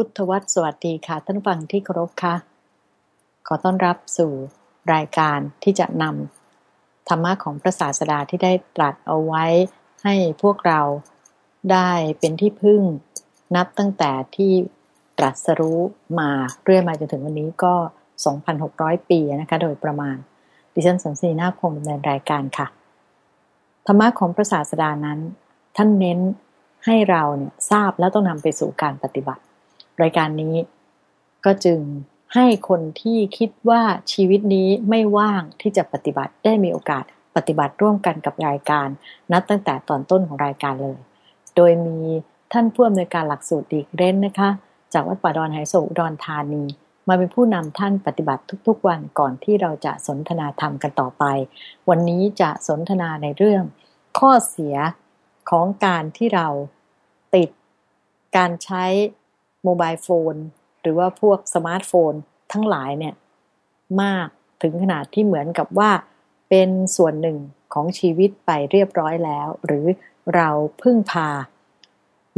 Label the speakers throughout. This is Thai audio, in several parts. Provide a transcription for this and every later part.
Speaker 1: พุทธวัตรสวัสดีค่ะ ท่านฟังที่เคารพค่ะ ขอต้อนรับสู่รายการที่จะนำธรรมะของพระศาสดาที่ได้ตรัสเอาไว้ให้พวกเราได้เป็นที่พึ่งนับตั้งแต่ที่ตรัสรู้มาเรื่อยมาจนถึงวันนี้ก็ 2,600 ปีนะคะ โดยประมาณ ดิฉันสันสีนาคงดำเนินรายการค่ะ ธรรมะของพระศาสดานั้น ท่านเน้นให้เราเนี่ยทราบแล้วต้องนำไปสู่การปฏิบัติ รายการนี้ ก็จึงให้คนที่คิดว่าชีวิตนี้ไม่ว่างที่จะปฏิบัติได้มีโอกาสปฏิบัติร่วมกันกับรายการ นับตั้งแต่ตอนต้นของรายการเลย โดยมีท่านผู้อำนวยการหลักสูตรดีกเร้นนะคะ จากวัดป่าดอนไหโศอุดรธานี มาเป็นผู้นำท่านปฏิบัติทุกๆ วันก่อนที่เราจะสนทนาธรรมกันต่อไป วันนี้จะสนทนาในเรื่อง ข้อเสียของการที่เราติดการใช้ โมบายโฟน หรือว่าพวกสมาร์ทโฟน ทั้งหลายเนี่ยมากถึงขนาดที่เหมือนกับว่า เป็นส่วนหนึ่งของชีวิตไปเรียบร้อยแล้ว หรือเราพึ่งพา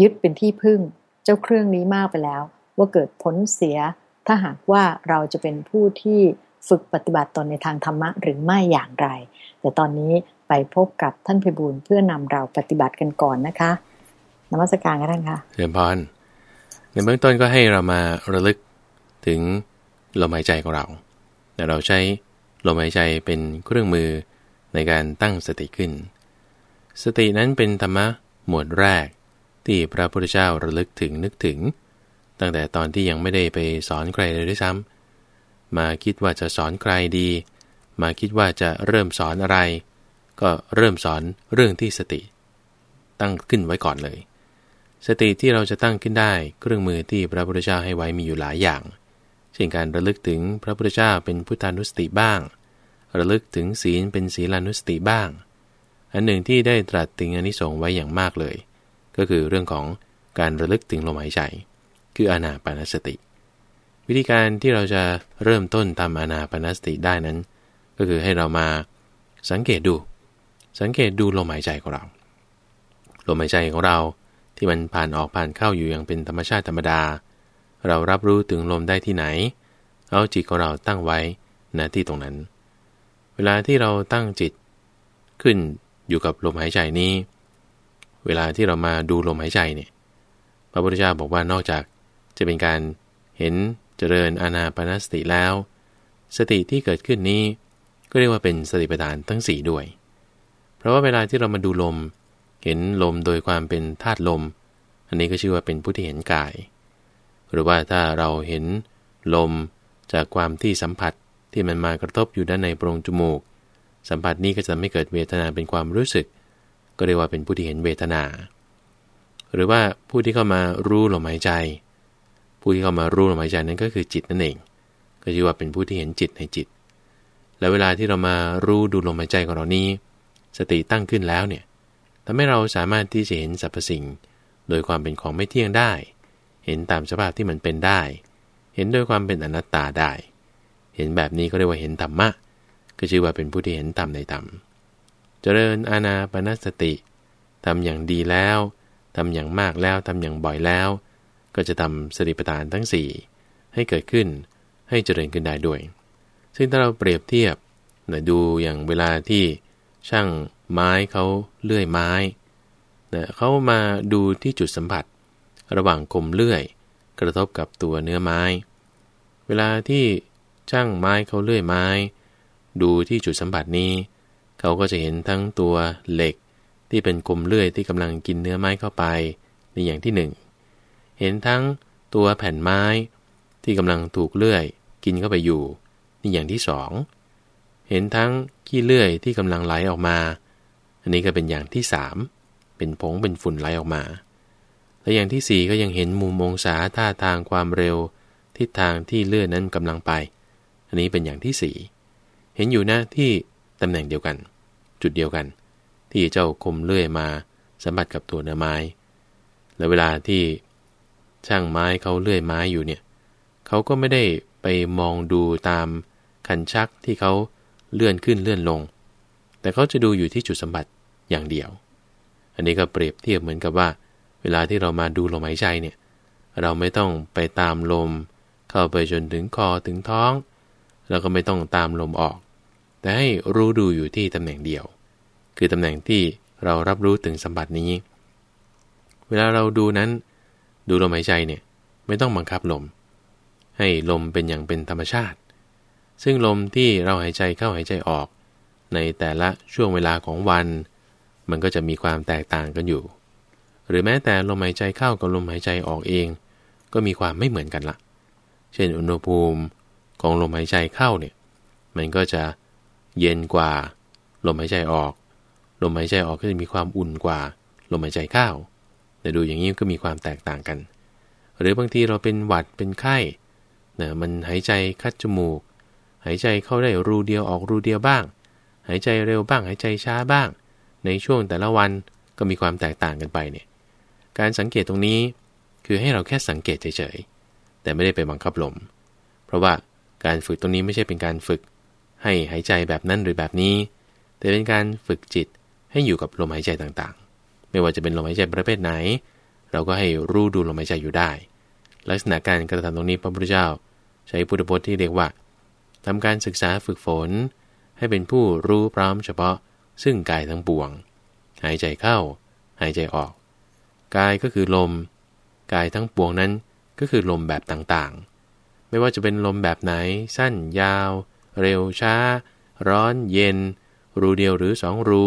Speaker 1: ยึดเป็นที่พึ่ง เจ้าเครื่องนี้มากไปแล้ว ว่าเกิดผลเสีย ถ้าหากว่าเราจะเป็นผู้ที่ฝึกปฏิบัติตนในทางธรรมะหรือไม่อย่างไร แต่ตอนนี้ไปพบกับท่านพิบูลเพื่อนำเราปฏิบัติกันก่อนนะคะนมัสการกันท่านคะ
Speaker 2: เรียนพร ในเบื้องต้นก็ให้เรามาระลึกถึงลมหายใจของเราแต่เราใช้ลมหายใจเป็นเครื่องมือในการตั้งสติขึ้น สตินั้นเป็นธรรมะหมวดแรกที่พระพุทธเจ้าระลึกถึงนึกถึง ตั้งแต่ตอนที่ยังไม่ได้ไปสอนใครเลยด้วยซ้ำมาคิดว่าจะสอนใครดี มาคิดว่าจะเริ่มสอนอะไร ก็เริ่มสอนเรื่องที่สติ ตั้งขึ้นไว้ก่อนเลย สติที่เราจะตั้งขึ้นได้เครื่องมือที่พระพุทธเจ้าให้ไว้มีอยู่หลายอย่าง เช่นการระลึกถึงพระพุทธเจ้าเป็นพุทธานุสติบ้าง ระลึกถึงศีลเป็นศีลานุสติบ้าง อันหนึ่งที่ได้ตรัสถึงอนิสงส์ไว้อย่างมากเลย ก็คือเรื่องของการระลึกถึงลมหายใจ คืออานาปานสติ วิธีการที่เราจะเริ่มต้นทำอานาปานสติได้นั้น ก็คือให้เรามาสังเกตดู สังเกตดูลมหายใจของเรา ลมหายใจของเรา ที่มันผ่านออกผ่านเข้าอยู่อย่างเป็นธรรมชาติธรรมดา เรารับรู้ถึงลมได้ที่ไหน เอาจิตของเราตั้งไว้ณที่ตรงนั้น เวลาที่เราตั้งจิต ขึ้นอยู่กับลมหายใจนี้ เวลาที่เรามาดูลมหายใจเนี่ยพระพุทธเจ้าบอกว่านอกจากจะเป็นการเห็นเจริญอานาปนสติแล้ว สติที่เกิดขึ้นนี้ ก็เรียกว่าเป็นสติปัฏฐานทั้ง 4 ด้วย เพราะว่าเวลาที่เรามาดูลม เห็นลมโดยความเป็นธาตุลม อันนี้ก็ชื่อว่าเป็นผู้ที่เห็นกาย หรือว่าถ้าเราเห็นลมจากความที่สัมผัสที่มันมากระทบอยู่ด้านในโพรงจมูก สัมผัสนี้ก็จะไม่เกิดเวทนาเป็นความรู้สึก ก็เรียกว่าเป็นผู้ที่เห็นเวทนา หรือว่าผู้ที่เข้ามารู้ลมหายใจ ผู้ที่เข้ามารู้ลมหายใจนั้นก็คือจิตนั่นเอง ก็ชื่อว่าเป็นผู้ที่เห็นจิตในจิต แล้วเวลาที่เรามารู้ดูลมหายใจของเรานี้ สติตั้งขึ้นแล้วเนี่ย ทำให้เราสามารถที่จะเห็นสรรพสิ่ง โดยความเป็นของไม่เที่ยงได้ เห็นตามสภาพที่มันเป็นได้ เห็นโดยความเป็นอนัตตาได้ เห็นแบบนี้ก็เรียกว่าเห็นธรรมะ ก็ชื่อว่าเป็นผู้ที่เห็นธรรมในธรรม เจริญอาณาปณสติทำอย่างดีแล้วทำอย่างมากแล้วทำอย่างบ่อยแล้ว ก็จะทำสติปัฏฐานทั้ง 4 ให้เกิดขึ้นให้เจริญขึ้นได้ด้วย ซึ่งถ้าเราเปรียบเทียบนะดูอย่างเวลาที่ช่าง ไม้เขาเลื่อยไม้นะเขามาดูที่จุดสัมผัส ระหว่างคมเลื่อย กระทบกับตัวเนื้อไม้ เวลาที่ช่างไม้เขาเลื่อยไม้ ดูที่จุดสัมผัสนี้ เขาก็จะเห็นทั้งตัวเหล็กที่เป็นคมเลื่อยที่กำลังกินเนื้อไม้เข้าไปในอย่างที่หนึ่งเห็นทั้งตัวแผ่นไม้ที่กำลังถูกเลื่อย กินเข้าไปอยู่ นี่อย่างที่สองเห็นทั้งขี้เลื่อยที่กำลังไหลออกมา อันนี้ก็เป็นอย่างที่สามเป็นผงเป็นฝุ่นไหลออกมา และอย่างที่สี่ก็ยังเห็นมุมองศาท่าทางความเร็วทิศทางที่เลื่อนนั้นกำลังไป อันนี้เป็นอย่างที่สี่เห็นอยู่นะที่ตำแหน่งเดียวกัน จุดเดียวกัน ที่เจ้าคมเลื่อยมาสัมผัสกับตัวเนื้อไม้ และเวลาที่ช่างไม้เขาเลื่อยไม้อยู่เนี่ยเขาก็ไม่ได้ไปมองดูตามคันชักที่เขาเลื่อนขึ้นเลื่อนลง แต่เขาจะดูอยู่ที่จุดสัมผัสอย่างเดียว อันนี้ก็เปรียบเทียบเหมือนกับว่า เวลาที่เรามาดูลมหายใจเนี่ย เราไม่ต้องไปตามลม เข้าไปจนถึงคอถึงท้อง แล้วก็ไม่ต้องตามลมออก แต่ให้รู้ดูอยู่ที่ตำแหน่งเดียว คือตำแหน่งที่เรารับรู้ถึงสัมผัสนี้ เวลาเราดูนั้น ดูลมหายใจเนี่ยไม่ต้องบังคับลม ให้ลมเป็นอย่างเป็นธรรมชาติ ซึ่งลมที่เราหายใจเข้าหายใจออก ในแต่ละช่วงเวลาของวัน มันก็จะมีความแตกต่างกันอยู่ หรือแม้แต่ลมหายใจเข้ากับลมหายใจออกเอง ก็มีความไม่เหมือนกันละเช่นอุณหภูมิของลมหายใจเข้าเนี่ยมันก็จะเย็นกว่าลมหายใจออก ลมหายใจออกก็จะมีความอุ่นกว่าลมหายใจเข้าแต่ดูอย่างนี้ก็มีความแตกต่างกัน หรือบางทีเราเป็นหวัดเป็นไข้นะมันหายใจคัดจมูก หายใจเข้าได้รูเดียวออกรูเดียวบ้าง หายใจเร็วบ้าง หายใจช้าบ้าง ในช่วงแต่ละวันก็มีความแตกต่างกันไปเนี่ยการสังเกตตรงนี้คือให้เราแค่สังเกตเฉยๆ แต่ไม่ได้ไปบังคับลม เพราะว่าการฝึกตรงนี้ไม่ใช่เป็นการฝึก ให้หายใจแบบนั้นหรือแบบนี้ แต่เป็นการฝึกจิตให้อยู่กับลมหายใจต่างๆ ไม่ว่าจะเป็นลมหายใจประเภทไหน เราก็ให้รู้ดูลมหายใจอยู่ได้ ลักษณะการกระทำตรงนี้พระพุทธเจ้า ใช้พุทธพจน์ที่เรียกว่าทำการศึกษาฝึกฝน ให้เป็นผู้รู้พร้อมเฉพาะ ซึ่งกายทั้งปวง หายใจเข้า หายใจออก กายก็คือลม กายทั้งปวงนั้นก็คือลมแบบต่างๆ ไม่ว่าจะเป็นลมแบบไหน สั้นยาว เร็วช้า ร้อนเย็น รูเดียวหรือสองรู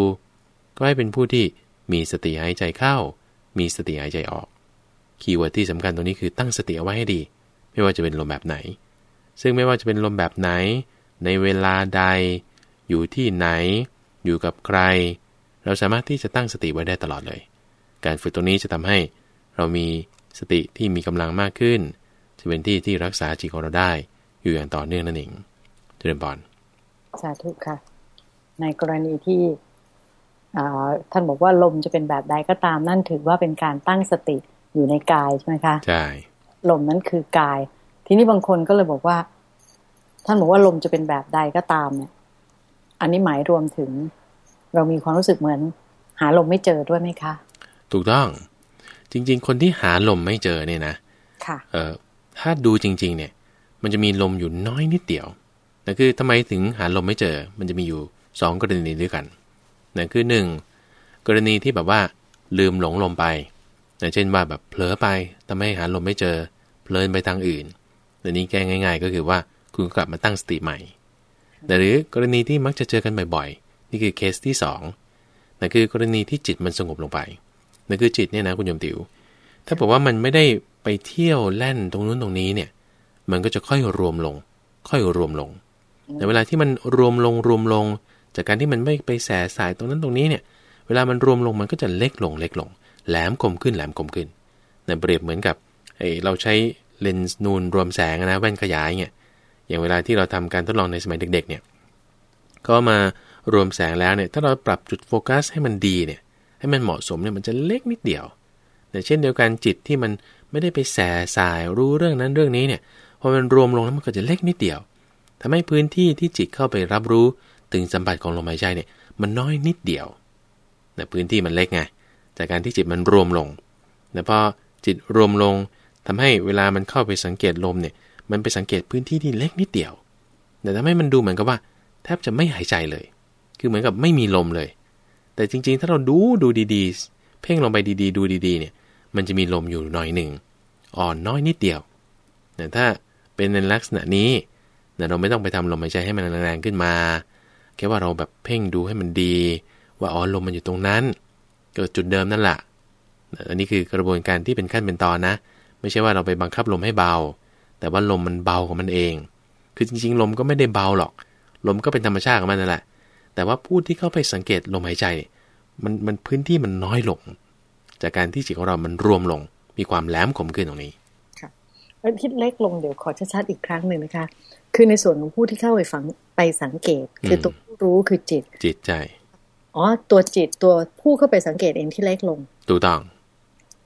Speaker 2: ก็ให้เป็นผู้ที่มีสติหายใจเข้า มีสติหายใจออก keyword ที่สำคัญตรงนี้คือตั้งสติเอาไว้ให้ดี ไม่ว่าจะเป็นลมแบบไหน ซึ่งไม่ว่าจะเป็นลมแบบไหน ในเวลาใด อยู่ที่ไหน อยู่กับใคร เราสามารถที่จะตั้งสติไว้ได้ตลอดเลย การฝึกตรงนี้จะทำให้เรามีสติที่มีกำลังมากขึ้น จะเป็นที่ที่รักษาจิตของเราได้ อยู่อย่างต่อเนื่องนั่นเองเจริญพร
Speaker 1: สาธุค่ะ ในกรณีที่ท่านบอกว่าลมจะเป็นแบบใดก็ตามนั่นถือว่าเป็นการตั้งสติอยู่ในกายใช่ไหมคะ
Speaker 2: ใช่
Speaker 1: ลมนั้นคือกาย ทีนี้บางคนก็เลยบอกว่า ท่านบอกว่าลมจะเป็นแบบใดก็ตามเนี่ย อันนี้หมายรวมถึง เรามีความรู้สึกเหมือน หาลมไม่เจอด้วยไหมคะ
Speaker 2: ถูกต้อง จริง ๆ คนที่หาลมไม่เจอเนี่ยนะ
Speaker 1: ค่ะ
Speaker 2: เอ่อถ้าดูจริง ๆ เนี่ย มันจะมีลมอยู่น้อยนิดเดียวนั่นคือทำไมถึงหาลมไม่เจอ มันจะมีอยู่สองกรณีด้วยกันนั่นคือหนึ่งกรณีที่แบบว่า ลืมหลงลมไปเช่นว่าแบบเผลอไปทำให้หาลมไม่เจอเพลินไปทางอื่นแต่นี้แก้ง่าย ๆ ก็คือว่าคุณกลับมาตั้งสติใหม่แต่ หรือกรณีที่มักจะเจอกันบ่อยๆ นี่คือเคสที่2นั่นคือกรณีที่จิตมันสงบลงไปนั่นคือจิตเนี่ยนะคุณโยมติว๋ว ถ้าบอกว่ามันไม่ได้ไปเที่ยวแล่นตรงนู้นตรงนี้เนี่ย มันก็จะค่อยรวมลง ค่อยรวมลง แต่เวลาที่มันรวมลงรวมลง จากการที่มันไม่ไปแสสายตรงนั้นตรงนี้เนี่ย เวลามันรวมลงมันก็จะเล็กลงเล็กลง แหลมคมขึ้นแหลมคมขึ้นเนี่ยเปรียบเหมือนกับไอเราใช้เลนส์นูนรวมแสงนะแว่นขยายเนี่ย อย่างเวลาที่เราทำการทดลองในสมัยเด็ก ๆ เนี่ยก็มารวมแสงแล้วเนี่ยถ้าเราปรับจุดโฟกัสให้มันดีเนี่ยให้มันเหมาะสมเนี่ยมันจะเล็กนิดเดียวแต่เช่นเดียวกันจิตที่มันไม่ได้ไปแสสายรู้เรื่องนั้นเรื่องนี้เนี่ยพอมันรวมลงแล้วมันก็จะเล็กนิดเดียวทำให้พื้นที่ที่จิตเข้าไปรับรู้ถึงสัมผัสของลมหายใจเนี่ยมันน้อยนิดเดียวแต่พื้นที่มันเล็กไงจากการที่จิตมันรวมลงแต่พอจิตรวมลงทำให้เวลามันเข้าไปสังเกตลมเนี่ย มันไปสังเกตพื้นที่ที่เล็กนิดเดียว แต่ทำให้มันดูเหมือนกับว่า แทบจะไม่หายใจเลย คือเหมือนกับไม่มีลมเลย แต่จริงๆ ถ้าเราดูดูดีๆ เพ่งลงไปดีๆ ดูดีๆ เนี่ย มันจะมีลมอยู่หน่อยหนึ่ง อ่อนน้อยนิดเดียว แต่ถ้าเป็นในลักษณะนี้เราไม่ต้องไปทำลมหายใจให้มันแรงๆขึ้นมา แค่ว่าเราแบบเพ่งดูให้มันดี ว่าอ๋อลมมันอยู่ตรงนั้น เกิดจุดเดิมนั่นแหละอันนี้คือกระบวนการที่เป็นขั้นเป็นตอนนะ ไม่ใช่ว่าเราไปบังคับลมให้เบา แต่ว่าลมมันเบาของมันเอง คือจริง ๆ ลมก็ไม่ได้เบาหรอก ลมก็เป็นธรรมชาติของมันนั่นแหละ แต่ว่าผู้ที่เข้าไปสังเกตลมหายใจ มันมันพื้นที่มันน้อยลง จากการที่จิตของเรามันรวมลง มีความแหลมคมขึ้นตรงนี้
Speaker 1: ค่ะคิดเล็กลงเดี๋ยวขอชัดๆอีกครั้งหนึ่งนะคะ คือในส่วนของผู้ที่เข้าไปฝังไปสังเกต คือตัวผู้รู้คือจิต
Speaker 2: จิตใจ
Speaker 1: อ๋อตัวจิตตัวผู้เข้าไปสังเกตเองที่เล็กลง
Speaker 2: ถูกต้อง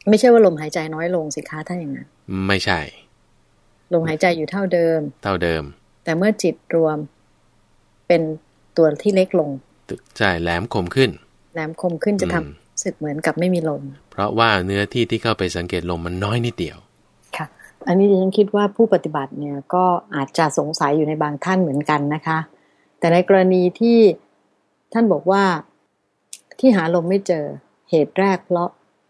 Speaker 1: ไม่ใช่ว่าลมหายใจน้อยลงสิคะถ้าอย่างนั้น
Speaker 2: ไม่ใช่
Speaker 1: ลมหายใจอยู่เท่าเดิม
Speaker 2: เท่าเดิม
Speaker 1: แต่เมื่อจิตรวมเป็นตัวที่เล็กลง
Speaker 2: ใช่แหลมคมขึ้น
Speaker 1: แหลมคมขึ้นจะทำรู้สึกเหมือนกับไม่มีลม
Speaker 2: เพราะว่าเนื้อที่ที่เข้าไปสังเกตลมมันน้อยนิดเดียว
Speaker 1: ค่ะ อันนี้ดิฉันคิดว่าผู้ปฏิบัติเนี่ยก็อาจจะสงสัยอยู่ในบางท่านเหมือนกันนะคะ แต่ในกรณีที่ท่านบอกว่าที่หาลมไม่เจอเหตุแรกเพราะ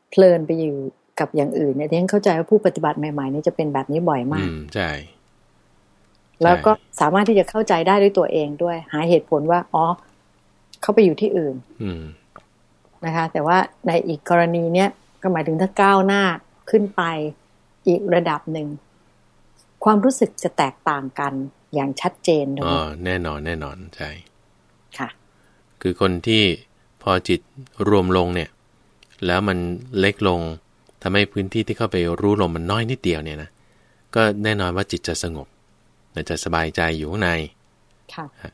Speaker 1: เพลินไปอยู่ กับอย่างอื่นเนี่ยดิฉันเข้าใจว่าผู้ปฏิบัติใหม่ๆนี่จะเป็นแบบนี้บ่อยมาก
Speaker 2: อืมใช่
Speaker 1: แล้วก็สามารถที่จะเข้าใจได้ด้วยตัวเองด้วย หาเหตุผลว่า อ๋อ เขาไปอยู่ที่อื่น
Speaker 2: อืม
Speaker 1: นะคะ แต่ว่าในอีกกรณีเนี้ยก็หมายถึงถ้าก้าวหน้าขึ้นไปอีกระดับหนึ่ง ความรู้สึกจะแตกต่างกันอย่างชัดเจนเล
Speaker 2: อ๋
Speaker 1: ย
Speaker 2: อแน่นอนแน่นอนใช่
Speaker 1: ค่ะ
Speaker 2: คือคนที่พอจิตรวมลงเนี่ย แล้วมันเล็กลง ทำให้พื้นที่ที่เข้าไปรู้ลมมันน้อยนิดเดียวเนี่ยนะก็แน่นอนว่าจิตจะสงบและจะสบายใจอยู่ข้างใน
Speaker 1: ค่ะ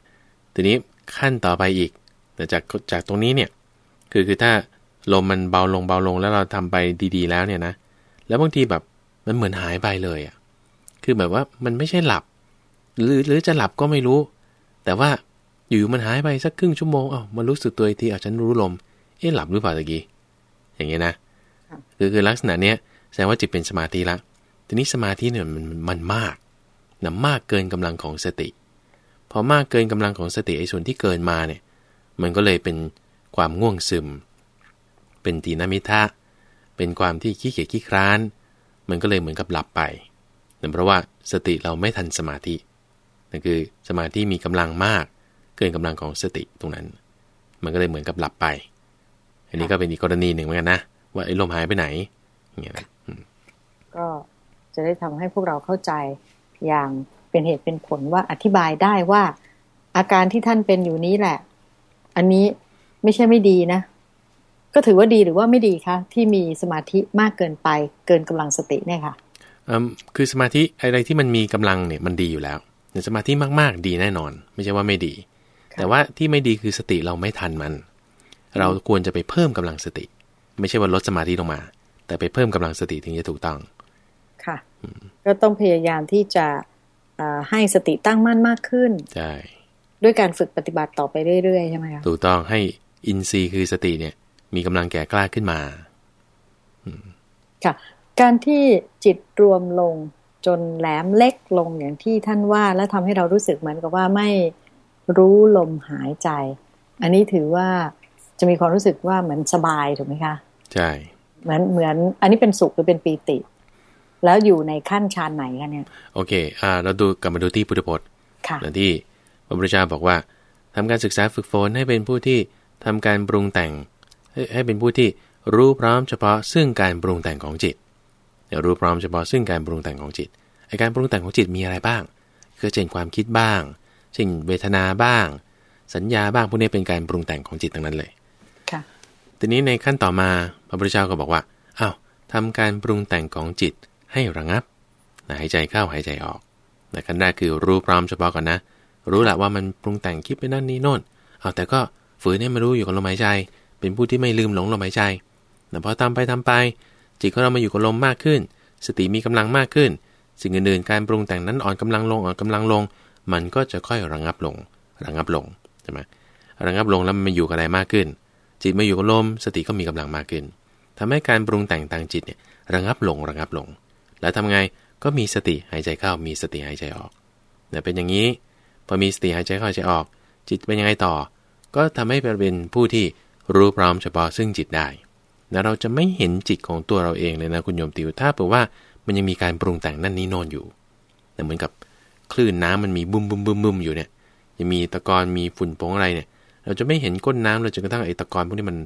Speaker 2: ทีนี้ขั้นต่อไปอีกแต่จากจากตรงนี้เนี่ยคือคือถ้าลมมันเบาลงเบาลงแล้วเราทำไปดีๆ แล้วเนี่ยนะแล้วบางทีแบบมันเหมือนหายไปเลยอะ่ะคือแบบว่ามันไม่ใช่หลับ หรือหรือจะหลับก็ไม่รู้ แต่ว่าอยู่มันหายไปสักครึ่งชั่วโมงเอ้ามารู้สึกตัวอีกทีเอาฉันรู้ลม เอ๊ะหลับหรือเปล่าตะกี้อย่างเงี้ยนะ
Speaker 1: คื
Speaker 2: อคือลักษณะเนี้ยแสดงว่าจิตเป็นสมาธิละ ทีนี้สมาธิเนี่ยมันมันมากนะมากเกินกำลังของสติ พอมากเกินกำลังของสติไอ้ส่วนที่เกินมาเนี่ย มันก็เลยเป็นความง่วงซึม เป็นตีนามิทะ เป็นความที่ขี้เกียจขี้คร้าน มันก็เลยเหมือนกับหลับไปนั่นเพราะว่าสติเราไม่ทันสมาธินั่นคือสมาธิมีกำลังมากเกินกำลังของสติตรงนั้น มันก็เลยเหมือนกับหลับไป อันนี้ก็เป็นอีกกรณีหนึ่งเหมือนกันนะ ว่าไอ้ลมหายไปไหนอย่างเงี้ยนะอืม
Speaker 1: ก็จะได้ทำให้พวกเราเข้าใจอย่างเป็นเหตุเป็นผลว่าอธิบายได้ว่า อาการที่ท่านเป็นอยู่นี้แหละ อันนี้ไม่ใช่ไม่ดีนะ ก็ถือว่าดีหรือว่าไม่ดีคะที่มีสมาธิมากเกินไป เกินกำลังสติเนี่ยค่ะ
Speaker 2: อืมคือสมาธิอะไรที่มันมีกำลังเนี่ยมันดีอยู่แล้วแต่สมาธิมากๆ ดีแน่นอน ไม่ใช่ว่าไม่ดี
Speaker 1: ค่ะ
Speaker 2: แต่ว่าที่ไม่ดีคือสติเราไม่ทันมัน เราควรจะไปเพิ่มกำลังสติ ไม่ใช่ว่าลดสมาธิลงมา แต่ไปเพิ่มกำลังสติถึงจะถูกต้อง
Speaker 1: ค่ะก็ต้องพยายามที่จะอ่าให้สติตั้งมั่นมากขึ้น
Speaker 2: ใช่
Speaker 1: ด้วยการฝึกปฏิบัติต่อไปเรื่อยๆใช่ไหมคะ
Speaker 2: ถูกต้องให้อินทรีย์คือสติเนี่ย มีกำลังแก่กล้าขึ้นมา
Speaker 1: ค่ะ การที่จิตรวมลงจนแหลมเล็กลงอย่างที่ท่านว่า แล้วทำให้เรารู้สึกเหมือนกับว่าไม่รู้ลมหายใจ อันนี้ถือว่าจะมีความรู้สึกว่าเหมือนสบายถูกไหมคะ
Speaker 2: ใช่
Speaker 1: เหมือนเหมือน อันนี้เป็นสุขหรือเป็นปีติ แล้วอยู่ในขั้นฌานไหนคะเนี่ย
Speaker 2: โอเค อ่า เราดูกลับมาดูที่พุทธพจน์
Speaker 1: ค่ะ
Speaker 2: นะที่พระพุทธเจ้าบอกว่าทำการศึกษาฝึกฝนให้เป็นผู้ที่ทำการปรุงแต่งให้ให้เป็นผู้ที่รู้พร้อมเฉพาะซึ่งการปรุงแต่งของจิตเนี่ยรู้พร้อมเฉพาะซึ่งการปรุงแต่งของจิตไอการปรุงแต่งของจิตมีอะไรบ้างคือเช่นความคิดบ้างเช่นเวทนาบ้าง สัญญาบ้างพวกนี้เป็นการปรุงแต่งของจิตทั้งนั้นเลย
Speaker 1: ค่ะ
Speaker 2: ทีนี้ในขั้นต่อมาพระพุทธเจ้าก็บอกว่าอ้าวทำการปรุงแต่งของจิตให้ระงับหายใจเข้าหายใจออกนะขั้นแรกคือรู้พร้อมเฉพาะก่อนนะ รู้แหละว่ามันปรุงแต่งคิดไปนั่นนี่โน่น เอาแต่ก็ฝืนให้มารู้อยู่กับลมหายใจ เป็นผู้ที่ไม่ลืมหลงลมหายใจแต่พอทำไปทำไป จิตของเรามาอยู่กับลมมากขึ้น สติมีกำลังมากขึ้น สิ่งอื่นๆการปรุงแต่งนั้นอ่อนกำลังลงอ่อนกำลังลง มันก็จะค่อยระงับลง ระงับลงใช่ไหมระงับลงแล้วมันมาอยู่กับอะไรมากขึ้น จิตมาอยู่กับลมสติก็มีกำลังมากขึ้นทำให้การปรุงแต่งทางจิตเนี่ยระงับลงระงับลง แล้วทำไงก็มีสติหายใจเข้ามีสติหายใจออกเนี่ยเป็นอย่างนี้พอมีสติหายใจเข้าหายใจออก จิตเป็นยังไงต่อ ก็ทำให้เป็นผู้ที่รู้พร้อมเฉพาะซึ่งจิตได้นะเราจะไม่เห็นจิตของตัวเราเองเลยนะคุณโยมติวถ้าเผื่อว่ามันยังมีการปรุงแต่งนั่นนี้โน่นอยู่แต่เหมือนกับคลื่นน้ำมันมีบุ้มบุ้มบุ้มบุ้มอยู่เนี่ยยังมีตะกอนมีฝุ่นผงอะไรเนี่ย เราจะไม่เห็นก้นน้ำเลยจนกระทั่งไอ้ตะกอนพวกนี้มัน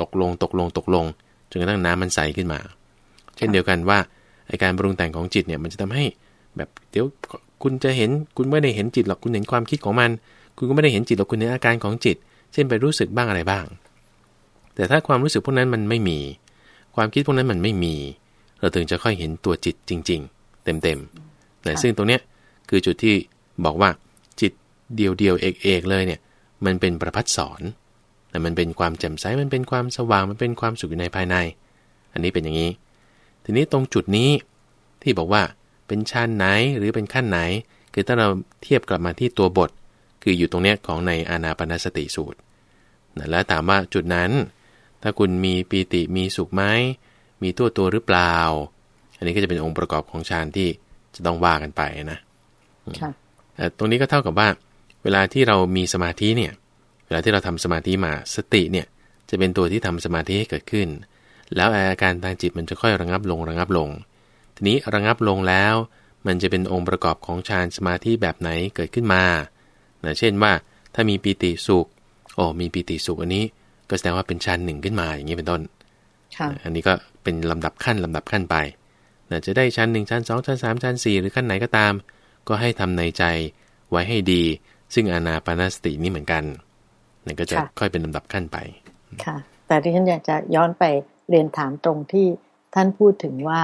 Speaker 2: ตกลงตกลงตกลงจนกระทั่งน้ำมันใสขึ้นมา เช่นเดียวกันว่าไอ้การปรุงแต่งของจิตเนี่ยมันจะทำให้แบบเดี๋ยวคุณจะเห็นคุณไม่ได้เห็นจิตหรอกคุณเห็นความคิดของมัน คุณก็ไม่ได้เห็นจิตหรอกคุณเห็นอาการของจิต เช่นไปรู้สึกบ้างอะไรบ้าง แต่ถ้าความรู้สึกพวกนั้นมันไม่มี ความคิดพวกนั้นมันไม่มี เราถึงจะค่อยเห็นตัวจิตจริง ๆ เต็มๆนะซึ่งตรงเนี้ยคือจุดที่บอกว่าจิตเดียวเดียวๆเอกเอกๆเลยเนี่ย มันเป็นประพัดสอนแต่มันเป็นความแจ่มใสมันเป็นความสว่างมันเป็นความสุขอยู่ในภายใน อันนี้เป็นอย่างนี้ ทีนี้ตรงจุดนี้ที่บอกว่าเป็นชั้นไหนหรือเป็นขั้นไหน คือถ้าเราเทียบกลับมาที่ตัวบท คืออยู่ตรงเนี้ยของในอานาปนสติสูตรนะแล้วถามว่าจุดนั้น ถ้าคุณมีปีติมีสุขไหมมีตัวตัวหรือเปล่านนี้ก็จะเป็นองค์ประกอบของฌานที่จะต้องว่ากันไปนะ
Speaker 1: ค่ะ
Speaker 2: เอ่อตรงนี้ก็เท่ากับว่า เวลาที่เรามีสมาธิเนี่ย เวลาที่เราทำสมาธิมาสติเนี่ยจะเป็นตัวที่ทำสมาธิให้เกิดขึ้น แล้วอาการทางจิตมันจะค่อยระงับลงระงับลง ทีนี้ระงับลงแล้ว มันจะเป็นองค์ประกอบของฌานสมาธิแบบไหนเกิดขึ้นมานะเช่นว่าถ้ามีปีติสุข โอ้มีปีติสุขอันนี้ ก็แสดงว่าเป็นฌานหนึ่งขึ้นมาอย่างนี้เป็นต้น
Speaker 1: ค่ะ
Speaker 2: อันนี้ก็เป็นลำดับขั้นลำดับขั้นไปนะจะได้ชั้นหนึ่งชั้นสองชั้นสามชั้นสี่หรือขั้นไหนก็ตาม ก็ให้ทำในใจไว้ให้ดี ซึ่งอานาปานสตินี่เหมือนกันนั่นก็จะ
Speaker 1: ค่ะ
Speaker 2: ค่อยเป็นลำดับขั้นไป
Speaker 1: ค่ะ แต่ที่ฉันอยากจะย้อนไปเรียนถามตรงที่ท่านพูดถึงว่า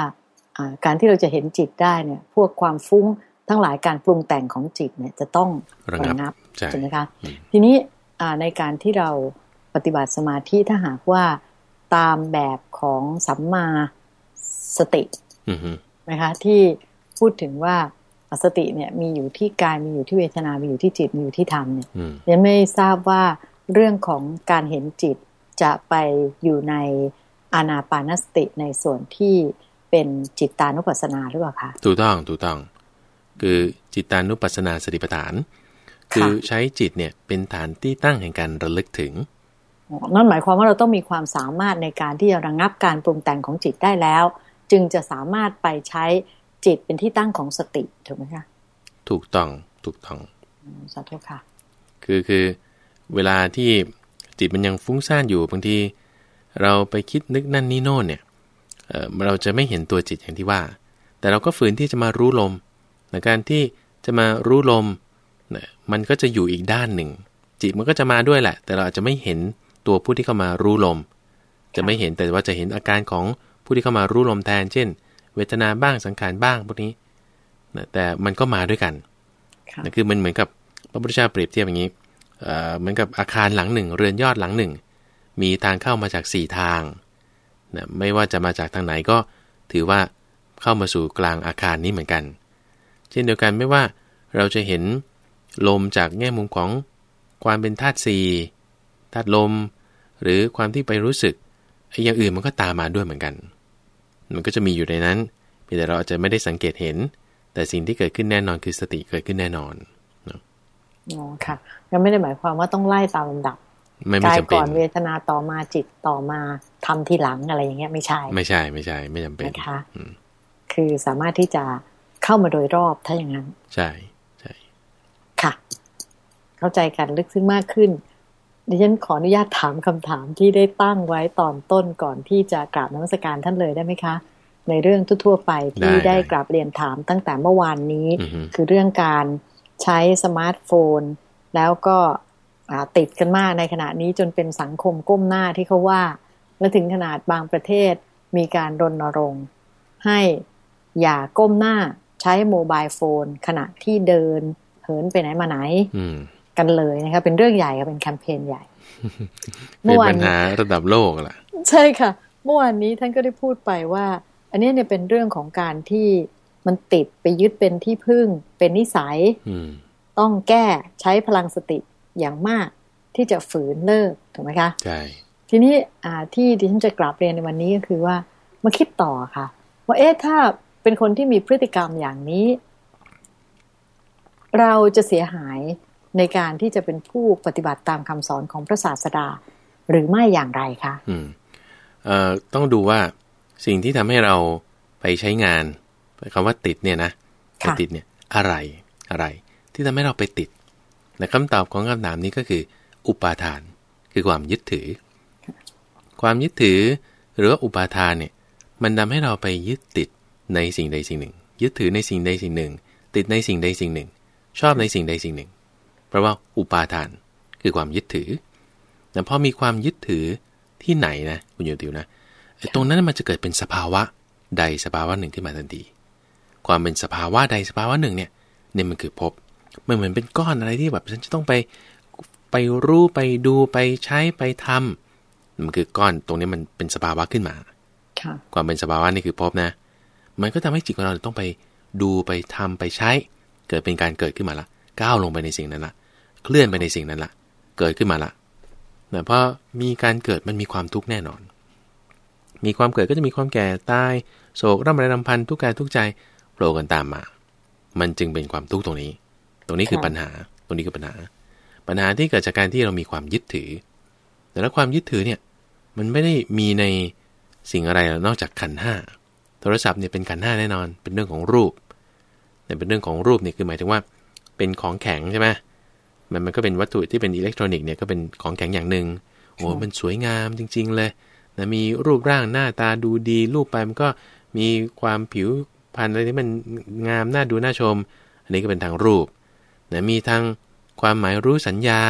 Speaker 1: อ่าการที่เราจะเห็นจิตได้เนี่ย พวกความฟุ้งทั้งหลายการปรุงแต่งของจิตเนี่ยจะต้อง
Speaker 2: ระงับ
Speaker 1: งับ
Speaker 2: ใช่
Speaker 1: ใช่ไหมคะ
Speaker 2: อืม
Speaker 1: ทีนี้อ่าในการที่เราปฏิบัติสมาธิถ้าหากว่าตามแบบของสัมมาสติ
Speaker 2: อือฮึ
Speaker 1: นะคะที่พูดถึงว่า สติเนี่ยมีอยู่ที่กายมีอยู่ที่เวทนา มีอยู่ที่จิตมีอยู่ที่ธรรมเนี่ย
Speaker 2: อืม
Speaker 1: ยังไม่ทราบว่าเรื่องของการเห็นจิตจะไปอยู่ในอานาปานสติในส่วนที่เป็นจิตตานุปัสสนาหรือเปล่าคะ
Speaker 2: ถูกต้องถูกต้อง คือจิตานุปัสสนาสติปัฏฐาน คือใช้จิตเนี่ยเป็นฐานที่ตั้งแห่งการระลึกถึง
Speaker 1: อ๋อนั่นหมายความว่าเราต้องมีความสามารถในการที่จะระงับการปรุงแต่งของจิตได้แล้ว จึงจะสามารถไปใช้ จิตเป็นที่ตั้งของสติถูกไหมคะ
Speaker 2: ถูกต้องถูกต้อง
Speaker 1: อืมสาธุค่ะ
Speaker 2: คือคือเวลาที่จิตมันยังฟุ้งซ่านอยู่บางทีเราไปคิดนึกนั่นนี่โน่นเนี่ยเอ่อเราจะไม่เห็นตัวจิตอย่างที่ว่า แต่เราก็ฝืนที่จะมารู้ลมในการที่จะมารู้ลมเนี่ยมันก็จะอยู่อีกด้านหนึ่ง จิตมันก็จะมาด้วยแหละ แต่เราอาจจะไม่เห็นตัวผู้ที่เข้ามารู้ลม จะไม่เห็นแต่ว่าจะเห็นอาการของผู้ที่เข้ามารู้ลมแทน เช่น เวทนาบ้างสังขารบ้างพวกนี้นะแต่มันก็มาด้วยกัน
Speaker 1: ค่ะ
Speaker 2: นะคือมันเหมือนกับพระพุทธเจ้าเปรียบเทียบอย่างนี้เอ่อเหมือนกับอาคารหลังหนึ่ง เรือนยอดหลังหนึ่ง มีทางเข้ามาจากสี่ทางนะไม่ว่าจะมาจากทางไหนก็ถือว่าเข้ามาสู่กลางอาคารนี้เหมือนกัน เช่นเดียวกันไม่ว่าเราจะเห็นลมจากแง่มุมของความเป็นธาตุสี่ธาตุลม หรือความที่ไปรู้สึกไอ้อย่างอื่นมันก็ตามมาด้วยเหมือนกัน มันก็จะมีอยู่ในนั้นเพียงแต่เราอาจจะไม่ได้สังเกตเห็น แต่สิ่งที่เกิดขึ้นแน่นอนคือสติเกิดขึ้นแน่นอน
Speaker 1: อ๋อค่ะยังไม่ได้หมายความว่าต้องไล่ตามลำดับ
Speaker 2: ไม่ไม่
Speaker 1: กาย
Speaker 2: จำเป็
Speaker 1: ก่
Speaker 2: น
Speaker 1: อนเวทนาต่อมาจิตต่อมาทำทีหลังอะไรอย่างเงี้ยไม่ใช่
Speaker 2: ไม่ใช่ไม่ใช่ ไม่จำเป็น
Speaker 1: นะคะ
Speaker 2: อืม
Speaker 1: คือสามารถที่จะเข้ามาโดยรอบถ้าอย่างนั้น
Speaker 2: ใช่ใช่
Speaker 1: ค่ะ เข้าใจกันลึกซึ้งมากขึ้น ดิฉันขออนุญาตถามคำถามที่ได้ตั้งไว้ตอนต้นก่อนที่จะกราบนมัสการท่านเลยได้ไหมคะ ในเรื่องทั่วๆไปที่ได้กราบเรียนถามตั้งแต่เมื่อวานนี้
Speaker 2: อือฮึ
Speaker 1: คือเรื่องการใช้สมาร์ทโฟน แล้วก็อ่าติดกันมากในขณะนี้จนเป็นสังคมก้มหน้าที่เขาว่า และถึงขนาดบางประเทศมีการรณรงค์ให้อย่าก้มหน้าใช้โมบายโฟน ขณะที่เดิน เหินไปไหนมาไหน
Speaker 2: อืม
Speaker 1: กันเลยนะคะเป็นเรื่องใหญ่ค่ะเป็นแคมเปญใหญ่เมื่
Speaker 2: เป็น
Speaker 1: อวาน
Speaker 2: ปัญหาระดับโลกล่ะ
Speaker 1: ใช่ค่ะ เมื่อวานนี้ท่านก็ได้พูดไปว่า อันนี้เนี่ยเป็นเรื่องของการที่มันติดไปยึดเป็นที่พึ่ง เป็นนิสัย
Speaker 2: อืม
Speaker 1: ต้องแก้ใช้พลังสติอย่างมากที่จะฝืนเลิกถูกไหมคะ
Speaker 2: ใช่
Speaker 1: ทีนี้อ่าที่ดิฉันจะกลับเรียนในวันนี้ก็คือว่ามาคิดต่อค่ะ ว่าเอ๊ะถ้าเป็นคนที่มีพฤติกรรมอย่างนี้ เราจะเสียหาย ในการที่จะเป็นผู้ปฏิบัติตามคำสอนของพระศาสดา หรือไม่อย่างไรคะ
Speaker 2: อืมเอ่อต้องดูว่าสิ่งที่ทำให้เราไปใช้งานคำว่าติดเนี่ยนะ
Speaker 1: ค่ะ
Speaker 2: ไปติดเนี่ยอะไรอะไร ที่ทำให้เราไปติดและคำตอบของคำถามนี้ก็คือ อุปาทาน คือความยึดถือ ความยึดถือหรือว่าอุปาทานเนี่ยมันทำให้เราไปยึดติดในสิ่งใดสิ่งหนึ่ง ยึดถือในสิ่งใดสิ่งหนึ่ง ติดในสิ่งใดสิ่งหนึ่ง ชอบในสิ่งใดสิ่งหนึ่ง เพราะว่าอุปาทาน คือความยึดถือแต่พอมีความยึดถือที่ไหนนะคุณโยติวนะไอ้ตรงนั้นมันจะเกิดเป็นสภาวะใดสภาวะหนึ่งขึ้นมาทันทีความเป็นสภาวะใดสภาวะหนึ่งเนี่ยเนี่ยมันคือภพมันเหมือนเป็นก้อนอะไรที่แบบฉันจะต้องไปไปรู้ไปดูไปใช้ไปทำมันคือก้อนตรงนี้มันเป็นสภาวะขึ้นมา
Speaker 1: ค่ะ
Speaker 2: ความเป็นสภาวะนี่คือภพนะ มันก็ทำให้จิตของเราต้องไปดูไปทำไปใช้ เกิดเป็นการเกิดขึ้นมาละก้าวลงไปในสิ่งนั้นละ เคลื่อนไปในสิ่งนั้นละเกิดขึ้นมาละนะเพราะมีการเกิดมันมีความทุกข์แน่นอน มีความเกิดก็จะมีความแก่ตายโศกร่ำไรรำพันทุกกายทุกใจโผล่กันตามมา มันจึงเป็นความทุกข์ตรงนี้ ตรงนี้คือปัญหา ตรงนี้คือปัญหา ปัญหาที่เกิดจากการที่เรามีความยึดถือ แต่แล้วความยึดถือเนี่ยมันไม่ได้มีในสิ่งอะไรนอกจากขันห้าโทรศัพท์เนี่ยเป็นขันห้าแน่นอน เป็นเรื่องของรูป แต่เป็นเรื่องของรูปนี่คือหมายถึงว่า เป็นของแข็งใช่ไหม มันมันก็เป็นวัตถุที่เป็นอิเล็กทรอนิกส์เนี่ยก็เป็นของแข็งอย่างหนึ่งโอ้มันสวยงามจริง ๆ เลยนะมีรูปร่างหน้าตาดูดีรูปไปมันก็มีความผิวพรรณอะไรที่มันงามน่าดูน่าชม อันนี้ก็เป็นทางรูปนะมีทางความหมายรู้สัญญา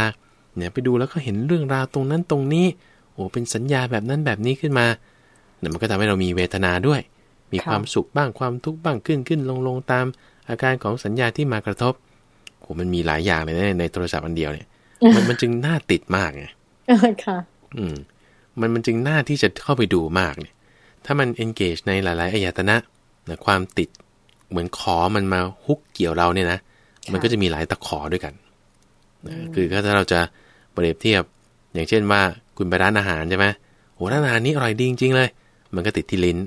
Speaker 2: เนี่ยไปดูแล้วก็เห็นเรื่องราวตรงนั้นตรงนี้โอ้เป็นสัญญาแบบนั้นแบบนี้ขึ้นมาเนี่ยมันก็ทำให้เรามีเวทนาด้วย มีความสุขบ้างความทุกข์บ้างขึ้นขึ้นลงลงตามอาการของสัญญาที่มากระทบโอ้ มันมีหลายอย่างเลยในในโทรศัพท์อันเดียวเนี่ย มันมันจึงน่าติดมากไง
Speaker 1: ค่ะ
Speaker 2: อืม มันมันจึงน่าที่จะเข้าไปดูมากเนี่ย ถ้ามัน engage ในหลาย ๆอายตนะนะความติดเหมือนขอมันมาฮุกเกี่ยวเราเนี่ยนะ มันก็จะมีหลายตะขอด้วยกันนะคือถ้าเราจะเปรียบเทียบ อย่างเช่นว่าคุณไปร้านอาหารใช่ไหมโอ้ร้านอาหารนี้อร่อยดีจริงๆเลย มันก็ติดที่ลิ้น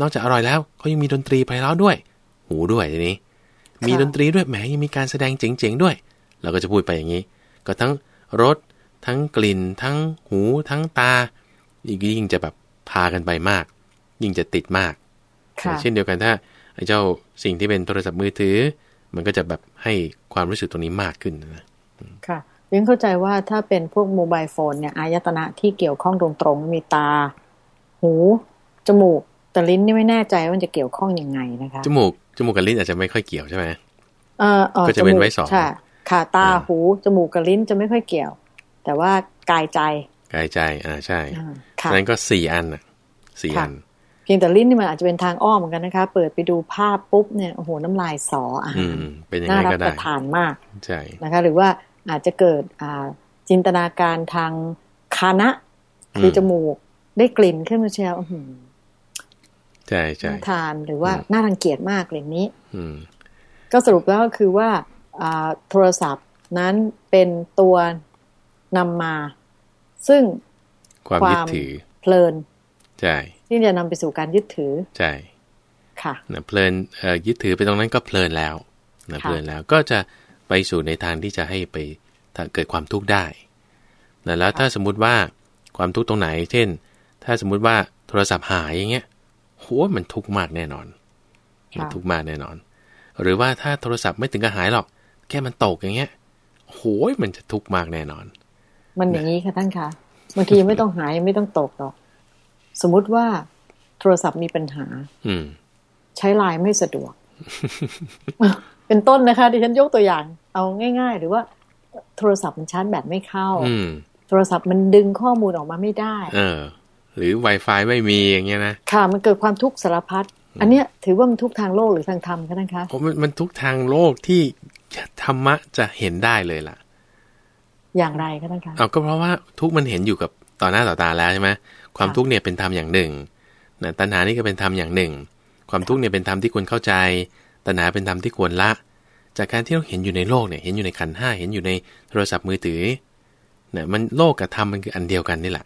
Speaker 2: นอกจากอร่อยแล้วเขายังมีดนตรีไพเราะด้วย หูด้วยทีนี้ มีดนตรีด้วยแหมยังมีการแสดงเจ๋งๆด้วย เราก็จะพูดไปอย่างนี้ ก็ทั้งรสทั้งกลิ่น ทั้งหูทั้งตาอีกยิ่งจะแบบพากันไปมาก ยิ่งจะติดมาก เช่นเดียวกันถ้าไอ้เจ้าสิ่งที่เป็นโทรศัพท์มือถือ มันก็จะแบบให้ความรู้สึกตรงนี้มากขึ้นนะ
Speaker 1: ค่ะยังเข้าใจว่าถ้าเป็นพวกโมบายโฟนเนี่ยอายตนะที่เกี่ยวข้องตรงๆมีตา หู จมูกแต่ลิ้นนี่ไม่แน่ใจว่ามันจะเกี่ยวข้องยังไงนะคะ
Speaker 2: จมูกจมูกกับลิ้นอาจจะไม่ค่อยเกี่ยวใช่ไหม
Speaker 1: เออ
Speaker 2: ก็จะเป็นไว้สอง
Speaker 1: ค่ะขาตาหูจมูกกับลิ้นจะไม่ค่อยเกี่ยว แต่ว่ากายใจ
Speaker 2: กายใจอ่าใช่นั้นก็สี่อันอะสี่อัน
Speaker 1: เพียงแต่ลิ้นนี่มันอาจจะเป็นทางอ้อมเหมือนกันนะคะ เปิดไปดูภาพปุ๊บเนี่ยโอ้โหน้ำลายสออาหารน่ารับประทานมาก
Speaker 2: ใช่
Speaker 1: นะคะ หรือว่าอาจจะเกิดอ่าจินตนาการทางคานะคือจมูกได้กลิ่นขึ้นมาเชียว
Speaker 2: ใช่ใช่
Speaker 1: ทานหรือว่าน่ารังเกียจมากเลยนี้
Speaker 2: อื
Speaker 1: ก็สรุปแล้วก็คือว่าโทรศัพท์นั้นเป็นตัวนำมา ซึ่ง
Speaker 2: ความยึดถือ
Speaker 1: เพลิน
Speaker 2: ใช่
Speaker 1: ที่จะนำไปสู่การยึดถือ
Speaker 2: ใช่
Speaker 1: ค่ะ
Speaker 2: นะเพลินเอ่อยึดถือไปตรงนั้นก็เพลินแล้วนะเพลินแล้วก็จะไปสู่ในทางที่จะให้ไปเกิดความทุกข์ได้นะแล้วถ้าสมมุติว่าความทุกข์ตรงไหน เช่น ถ้าสมมุติว่าโทรศัพท์หายอย่างเงี้ย โหมันทุกข์มากแน่นอน มันทุกข์มากแน่นอน หรือว่าถ้าโทรศัพท์ไม่ถึงกับหายหรอก แค่มันตกอย่างเงี้ยโหยมันจะทุกข์มากแน่นอน
Speaker 1: มันอย่างนี้ค่ะท่านคะบางทีไม่ต้องหายไม่ต้องตกหรอก สมมุติว่าโทรศัพท์มีปัญหา
Speaker 2: อื
Speaker 1: ใช้ไลน์ไม่สะดวก เป็นต้นนะคะดิฉันยกตัวอย่าง เอาง่าย ๆ หรือว่า โทรศัพท์มันชาร์จแบตไม่เข้าโทรศัพท์มันดึงข้อมูลออกมาไม่ได้
Speaker 2: เออ หรือ Wi-Fi ไม่มีอย่างเงี้ยนะ
Speaker 1: ค่ะมันเกิดความทุกข์สารพัดอันเนี้ยถือว่ามันทุกทางโลกหรือทางธรรมคะท่านคะ
Speaker 2: ผมมันทุกทางโลกที่ธรรมะจะเห็นได้เลยล่ะ
Speaker 1: อย่างไรคะท่านคะ
Speaker 2: เอาก็เพราะว่าทุกมันเห็นอยู่กับต่อหน้าต่อตาแล้วใช่ไหมความทุกข์เนี่ยเป็นธรรมอย่างหนึ่งนะตัณหานี่ก็เป็นธรรมอย่างหนึ่ง ความทุกข์เนี่ยเป็นธรรมที่ควรเข้าใจ ตัณหาเป็นธรรมที่ควรละ จากการที่เราเห็นอยู่ในโลกเนี่ย เห็นอยู่ในขันห้า เห็นอยู่ในโทรศัพท์มือถือเนี่ยมันโลกกับธรรมมันคืออันเดียวกันนี่แหละ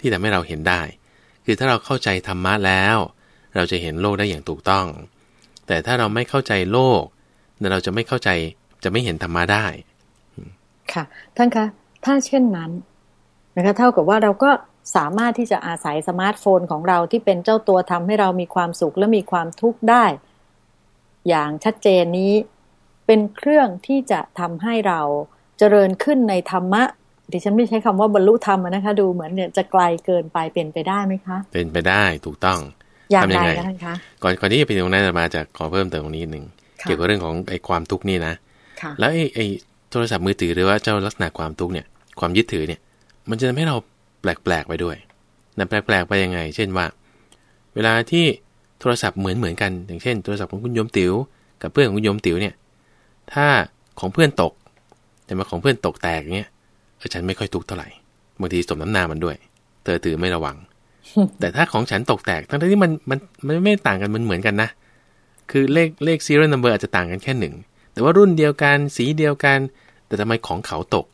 Speaker 2: ที่ทำให้เราเห็นได้ คือถ้าเราเข้าใจธรรมะแล้ว เราจะเห็นโลกได้อย่างถูกต้อง แต่ถ้าเราไม่เข้าใจโลกเราจะไม่เข้าใจจะไม่เห็นธรรมะได้
Speaker 1: ค่ะ ท่านคะถ้าเช่นนั้นนะคะเท่ากับว่าเราก็สามารถที่จะอาศัยสมาร์ทโฟนของเราที่เป็นเจ้าตัวทำให้เรามีความสุขและมีความทุกข์ได้ อย่างชัดเจนนี้เป็นเครื่องที่จะทำให้เราเจริญขึ้นในธรรมะ ดิฉันไม่ใช้คำว่าบรรลุธรรมนะคะ ดูเหมือนเนี่ยจะไกลเกินไปเป็นไปได้ไหมคะ
Speaker 2: เป็นไปได้ถูกต้อง
Speaker 1: อย่างไรคะ
Speaker 2: ก่อนก่อนที่จะไปตรงนั้นมาจะขอเพิ่มเติมตรงนี้หนึ่งเกี่ยวกับเรื่องของไอ้ความทุกข์นี่นะแล้วไอ้ไอ้โทรศัพท์มือถือหรือว่าเจ้าลักษณะความทุกข์เนี่ย ความยึดถือเนี่ย มันจะทำให้เราแปลกๆไปด้วยนะแปลกๆไปยังไง เช่นว่า เวลาที่โทรศัพท์เหมือนเหมือนกัน อย่างเช่น โทรศัพท์ของคุณโยมติ๋วกับเพื่อนของคุณโยมติ๋วเนี่ย ถ้าของเพื่อนตก แต่มาของเพื่อนตกแตกเนี่ย ฉันไม่ค่อยทุกข์เท่าไหร่บางทีสมน้ำหน้ามันด้วย เธอถือไม่ระวัง แต่ถ้าของฉันตกแตก ทั้งที่มันมันมันไม่ต่างกันมันเหมือนกันนะ คือเลขเลขซีเรียลนัมเบอร์อาจจะต่างกันแค่หนึ่งแต่ว่ารุ่นเดียวกันสีเดียวกัน แต่ทำไมของเขาตก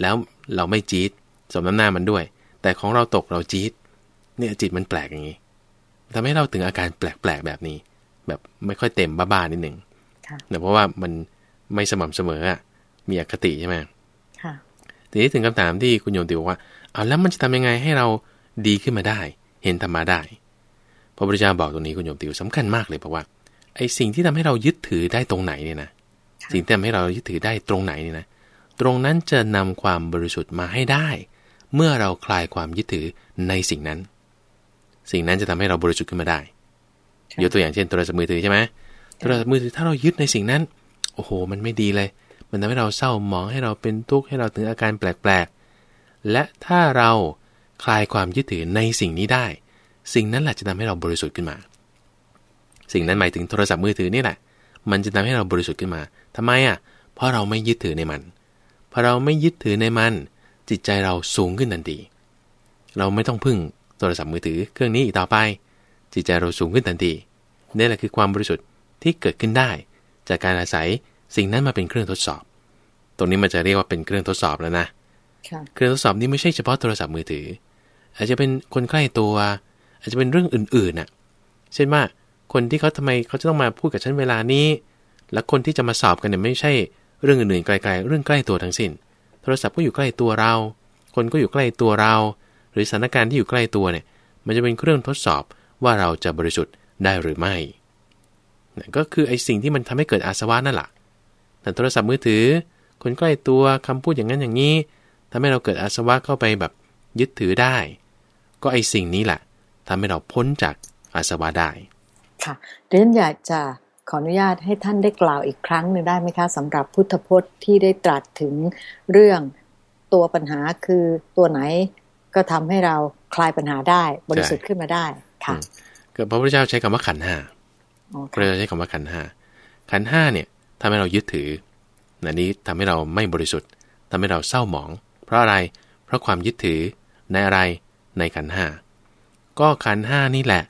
Speaker 2: แล้วเราไม่จี๊ดสมน้ำหน้ามันด้วย แต่ของเราตกเราจี๊ดเนี่ยจิตมันแปลกอย่างนี้ทำให้เราถึงอาการแปลกๆแบบนี้ แบบไม่ค่อยเต็มบ้าๆนิดหนึ่ง
Speaker 1: ค่ะ
Speaker 2: เนื่เพราะว่ามันไม่สม่ำเสมออะมีอคติใช่ไหม
Speaker 1: ค่ะ
Speaker 2: ทีนี้ถึงคำถามที่คุณโยมติบอกว่าเอาแล้วมันจะทำยังไงให้เราดีขึ้นมาได้ เห็นธรรมะได้ พระพุทธเจ้าบอกตรงนี้คุณโยมติวสำคัญมากเลยเพราะว่าไอ้สิ่งที่ทำให้เรายึดถือได้ตรงไหนเนี่ยนะ
Speaker 1: ค่ะ
Speaker 2: สิ่งที่ทำให้เรายึดถือได้ตรงไหนเนี่ยนะตรงนั้นจะนำความบริสุทธิ์มาให้ได้ เมื่อเราคลายความยึดถือในสิ่งนั้น สิ่งนั้นจะทำให้เราบริสุทธิ์ขึ้นมาได้
Speaker 1: ค่ะ
Speaker 2: ยกตัวอย่างเช่นโทรศัพท์มือถือใช่ไหมโทรศัพท์มือถือถ้าเรายึดในสิ่งนั้น โอ้โห มันไม่ดีเลย มันทำให้เราเศร้าหมองให้เราเป็นทุกข์ให้เราถึงอาการแปลกๆ และถ้าเราคลายความยึดถือในสิ่งนี้ได้ สิ่งนั้นแหละจะทำให้เราบริสุทธิ์ขึ้นมา สิ่งนั้นหมายถึงโทรศัพท์มือถือนี่แหละ มันจะทำให้เราบริสุทธิ์ขึ้นมาทำไมอะ เพราะเราไม่ยึดถือในมัน พอเราไม่ยึดถือในมัน จิตใจเราสูงขึ้นทันที เราไม่ต้องพึ่งโทรศัพท์มือถือเครื่องนี้อีกต่อไป จิตใจเราสูงขึ้นทันทีนี่แหละคือความบริสุทธิ์ที่เกิดขึ้นได้ จากการอาศัย สิ่งนั้นมาเป็นเครื่องทดสอบ ตรงนี้มันจะเรียกว่าเป็นเครื่องทดสอบแล้วนะ
Speaker 1: ค่ะ
Speaker 2: เครื่องทดสอบนี้ไม่ใช่เฉพาะโทรศัพท์มือถือ อาจจะเป็นคนใกล้ตัว อาจจะเป็นเรื่องอื่นๆน่ะ เช่นว่าคนที่เขาทำไมเขาจะต้องมาพูดกับฉันเวลานี้ และคนที่จะมาสอบกันเนี่ยไม่ใช่เรื่องอื่นๆไกลๆเรื่องใกล้ตัวทั้งสิ้น โทรศัพท์ก็อยู่ใกล้ตัวเรา คนก็อยู่ใกล้ตัวเรา หรือสถานการณ์ที่อยู่ใกล้ตัวเนี่ย มันจะเป็นเครื่องทดสอบว่าเราจะบริสุทธิ์ได้หรือไม่นั่นก็คือไอ้สิ่งที่มันทำให้เกิดอาสวะนั่นแหละ แต่โทรศัพท์มือถือ คนใกล้ตัวคำพูดอย่างนั้นอย่างนี้ทำให้เราเกิดอาสวะเข้าไปแบบยึดถือได้ ก็ไอสิ่งนี้แหละทำให้เราพ้นจากอาสวะได้
Speaker 1: ค่ะเรียนอยากจะขออนุญาตให้ท่านได้กล่าวอีกครั้งหนึ่งได้ไหมคะสำหรับพุทธพจน์ที่ได้ตรัสถึงเรื่องตัวปัญหาคือตัวไหนก็ทำให้เราคลายปัญหาได้บริสุทธิ์ขึ้นมาได้ค่ะ
Speaker 2: อืมก็พระพุทธเจ้าใช้คำว่าขันธ์ห้า
Speaker 1: อ๋อ
Speaker 2: พระพุทธเจ้าใช้คำว่าขันธ์ห้าขันธ์ห้าเนี่ย ทำให้เรายึดถืออันนี้ทำให้เราไม่บริสุทธิ์ทำให้เราเศร้าหมอง เพราะอะไร เพราะความยึดถือในอะไร ในขันห้า ก็ขันห้านี่แหละ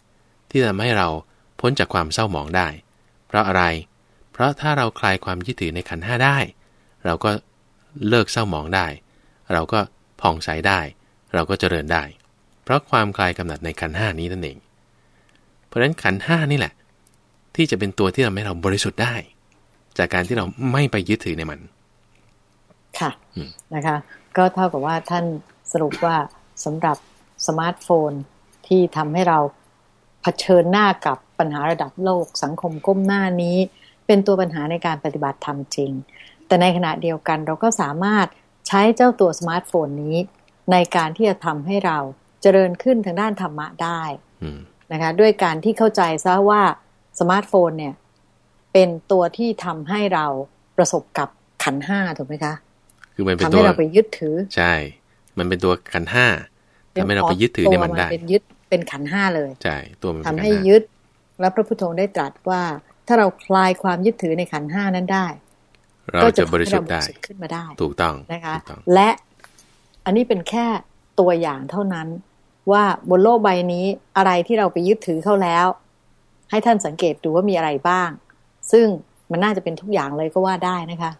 Speaker 2: ที่ทำให้เราพ้นจากความเศร้าหมองได้ เพราะอะไร เพราะถ้าเราคลายความยึดถือในขันห้าได้ เราก็เลิกเศร้าหมองได้ เราก็ผ่องใสได้ เราก็เจริญได้ เพราะความคลายกำหนัดในขันห้านี้นั่นเอง เพราะฉะนั้นขันห้านี่แหละ ที่จะเป็นตัวที่ทำให้เราบริสุทธิ์ได้ จากการที่เราไม่ไปยึดถือในมัน
Speaker 1: ค่ะ
Speaker 2: อืม
Speaker 1: นะคะ ก็เท่ากับว่าท่านสรุปว่าสำหรับสมาร์ทโฟนที่ทำให้เราเผชิญหน้ากับปัญหาระดับโลก สังคมก้มหน้านี้ เป็นตัวปัญหาในการปฏิบัติธรรมจริง แต่ในขณะเดียวกันเราก็สามารถใช้เจ้าตัวสมาร์ทโฟนนี้ ในการที่จะทำให้เราเจริญขึ้นทางด้านธรรมะได้
Speaker 2: อืม
Speaker 1: นะคะด้วยการที่เข้าใจซะว่าสมาร์ทโฟนเนี่ย เป็นตัวที่ทำให้เราประสบกับขันธ์ห้าถูกไหมคะ
Speaker 2: คือมันเป็น
Speaker 1: ทำ
Speaker 2: ตั
Speaker 1: ให้เราไปยึดถือ
Speaker 2: ใช่ มันเป็นตัวขันธ์ห้าทำให้เราไปยึดถือในมันได้
Speaker 1: ตัวเป็นยึดเป็นขันธ์ห้าเลย
Speaker 2: ใช่ตัวมันเป็น
Speaker 1: ทำ
Speaker 2: ขันธ์
Speaker 1: ให้
Speaker 2: ห้า
Speaker 1: ยึด แล้วพระพุทโธได้ตรัสว่า ถ้าเราคลายความยึดถือในขันธ์ห้านั้นได้
Speaker 2: เรา
Speaker 1: ก็
Speaker 2: จะ
Speaker 1: ทำ
Speaker 2: บริ
Speaker 1: ให้
Speaker 2: สุ
Speaker 1: เรา
Speaker 2: ทธิ์
Speaker 1: บ
Speaker 2: ได้
Speaker 1: ริสุทธิ์ขึ้นมาได้
Speaker 2: ถูกต้อง
Speaker 1: นะคะ
Speaker 2: ถูกต้อง
Speaker 1: และอันนี้เป็นแค่ตัวอย่างเท่านั้น ว่าบนโลกใบนี้อะไรที่เราไปยึดถือเข้าแล้ว ให้ท่านสังเกตดูว่ามีอะไรบ้าง ซึ่งมันน่าจะเป็นทุกอย่างเลยก็ว่าได้นะคะ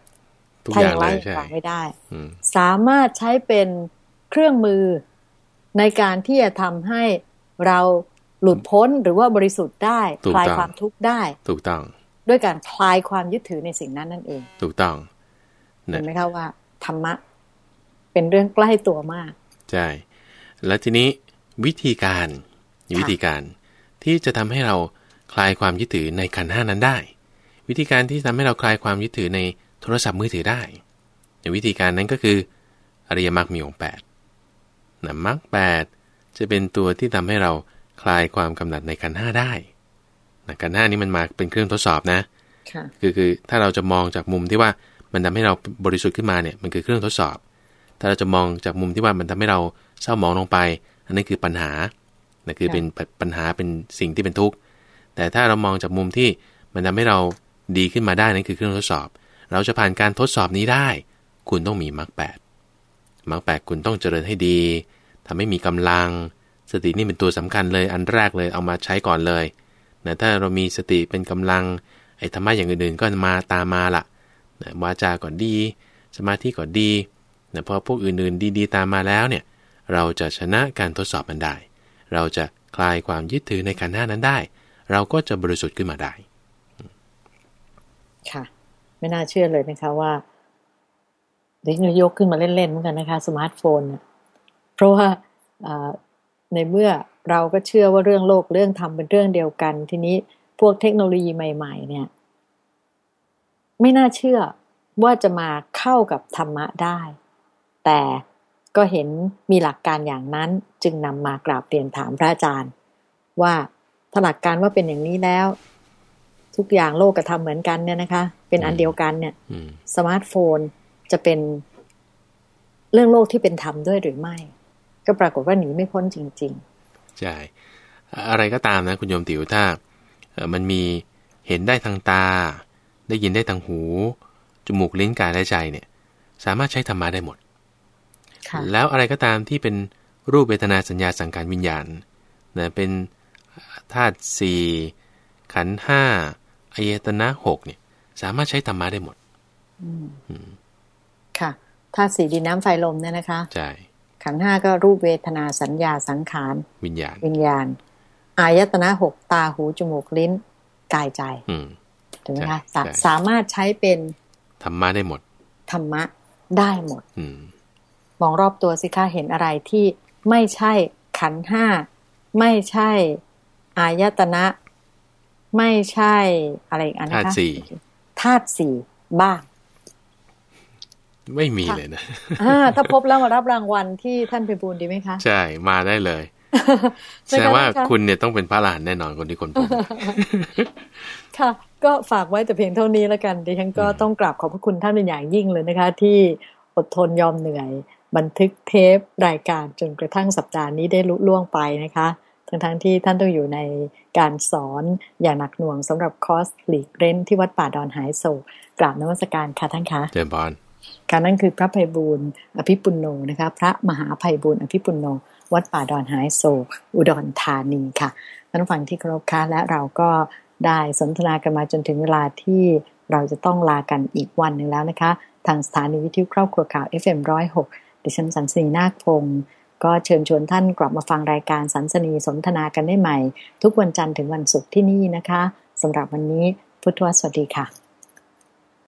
Speaker 2: ทุก
Speaker 1: ถ้า
Speaker 2: อ
Speaker 1: อย่าย่างงไร
Speaker 2: เลย
Speaker 1: อย่าง
Speaker 2: ใช่
Speaker 1: วางไม่ได้
Speaker 2: อืม
Speaker 1: สามารถใช้เป็นเครื่องมือในการที่จะทำให้เราหลุดพ้นหรือว่าบริสุทธิ์ได้
Speaker 2: ถูก
Speaker 1: คลาย
Speaker 2: ต้อง
Speaker 1: ความทุกข์ได้
Speaker 2: ถูกต้อง
Speaker 1: ด้วยการคลายความยึดถือในสิ่งนั้นนั่นเอง
Speaker 2: ถูกต้อง
Speaker 1: เห็
Speaker 2: นะ
Speaker 1: นไหมคะว่าธรรมะเป็นเรื่องใกล้ตัวมาก
Speaker 2: ใช่ แล้วทีนี้วิธีการวิธีการที่จะทำให้เราคลายความยึดถือในขันธ์ห้านั้นได้ วิธีการที่ทำให้เราคลายความยึดถือในโทรศัพท์มือถือได้วิธีการนั้นก็คืออริยมรรคมีองค์แปดนะมรรคแปดจะเป็นตัวที่ทำให้เราคลายความกำหนัดในขันธ์ห้าได้นะขันธ์ห้านี้มันมาเป็นเครื่องทดสอบนะ
Speaker 1: ค่ะ
Speaker 2: คือคือถ้าเราจะมองจากมุมที่ว่ามันทำให้เราบริสุทธิ์ขึ้นมาเนี่ยมันคือเครื่องทดสอบ ถ้าเราจะมองจากมุมที่ว่ามันทำให้เราเศร้าหมองลงไป อันนั้นคือปัญหานั่นคือ
Speaker 1: ค่ะ
Speaker 2: เป็นปปัญหาเป็นสิ่งที่เป็นทุกข์แต่ถ้าเรามองจากมุมที่มันทำให้เรา ดีขึ้นมาได้นั่นคือเครื่องทดสอบ เราจะผ่านการทดสอบนี้ได้ คุณต้องมีมรรคแปดมรรคแปดคุณต้องเจริญให้ดีทำให้มีกำลัง สตินี่เป็นตัวสำคัญเลยอันแรกเลยเอามาใช้ก่อนเลยนะถ้าเรามีสติเป็นกำลังไอ้ธรรมะอย่างอื่นๆก็มาตามมาละนะวาจาก็ดี สมาธิก็ดีนะพอพวกอื่นๆดีๆ ตามมาแล้วเนี่ยเราจะชนะการทดสอบมันได้ เราจะคลายความยึดถือในขันธ์ห้านั้นได้ เราก็จะบริสุทธิ์ขึ้นมาได้
Speaker 1: ค่ะ ไม่น่าเชื่อเลยนะคะว่าเด็กยกขึ้นมาเล่นๆเหมือนกันนะคะสมาร์ทโฟนเนี่ยเพราะว่าในเมื่อเราก็เชื่อว่าเรื่องโลกเรื่องธรรมเป็นเรื่องเดียวกัน ทีนี้พวกเทคโนโลยีใหม่ ๆ เนี่ย ไม่น่าเชื่อว่าจะมาเข้ากับธรรมะได้ แต่ก็เห็นมีหลักการอย่างนั้นจึงนำมากราบเรียนถามพระอาจารย์ ว่าถ้าหลักการว่าเป็นอย่างนี้แล้ว ทุกอย่างโลกกระทำเหมือนกันเนี่ยนะคะ เป็นอันเดียวกันเนี่ยสมาร์ทโฟนจะเป็นเรื่องโลกที่เป็นธรรมด้วยหรือไม่ ก็ปรากฏว่าหนีไม่พ้นจริง
Speaker 2: ๆใช่อะไรก็ตามนะ คุณโยมติ๋วถ้ามันมีเห็นได้ทางตา ได้ยินได้ทางหู จมูกลิ้นกายและใจเนี่ย สามารถใช้ธรรมะได้หมดแล้วอะไรก็ตามที่เป็นรูปเวทนาสัญญาสังการวิญญาณนะเป็นธาตุสี่ขันห้า อายตนะหกเนี่ย สามารถใช้ธรรมะได้หมด
Speaker 1: ค่ะธาตุสี่ดินน้ำไฟลมเนี่ยนะคะ
Speaker 2: ใช่
Speaker 1: ขันห้าก็รูปเวทนาสัญญาสังขาร
Speaker 2: วิญญาณ
Speaker 1: วิญญาณ อายตนะหกตาหูจมูกลิ้นกายใจถูกไหมคะสามารถใช้เป็น
Speaker 2: ธรรมะได้หมด
Speaker 1: ธรรมะได้หมดอืมองรอบตัวสิคะเห็นอะไรที่ไม่ใช่ขันห้า ไม่ใช่ อายตนะ ไม่ใช่อะไรอีกอันนะคะธาตุสี่ธาตุสี่บ้าง
Speaker 2: ไม่มีเลยนะ
Speaker 1: ถ้าพบแล้วมารับรางวัลที่ท่านไปบูลดีไหมคะ
Speaker 2: ใช่ มาได้เลย แสดงว่าคุณเนี่ยต้องเป็นพระหลานแน่นอนคนที่คนพบ
Speaker 1: ค่ะ ก็ฝากไว้แต่เพียงเท่านี้แล้วกันดิฉันก็ต้องกราบขอบพระคุณท่านเป็นอย่างยิ่งเลยนะคะ ที่อดทนยอมเหนื่อย บันทึกเทปรายการจนกระทั่งสัปดาห์นี้ได้ลุล่วงไปนะคะ ทั้งทั้งที่ท่านต้องอยู่ในการสอนอย่างหนักหน่วงสำหรับคอร์สหลีกเร้นที่วัดป่าดอนหายโศกกราบนมัสการค่ะท่านคะ
Speaker 2: เจริญพร
Speaker 1: การนั่นคือพระภัยบูรณ์อภิปุโนนะคะ พระมหาภัยบูรณ์อภิปุโน วัดป่าดอนหายโศก อุดรธานีค่ะท่านฟังที่เคารพค่ะและเราก็ได้สนทนากันมาจนถึงเวลาที่เราจะต้องลากันอีกวันหนึ่งแล้วนะคะ ทางสถานีวิทยุครอบครัวข่าว FM106 ดิฉันสันสนีนาคพงศ์ ก็เชิญชวนท่านกลับมาฟังรายการสันสนีสนทนากันได้ใหม่ ทุกวันจันทร์ถึงวันศุกร์ที่นี่นะคะสำหรับวันนี้พุทธวสวัสดีค่ะ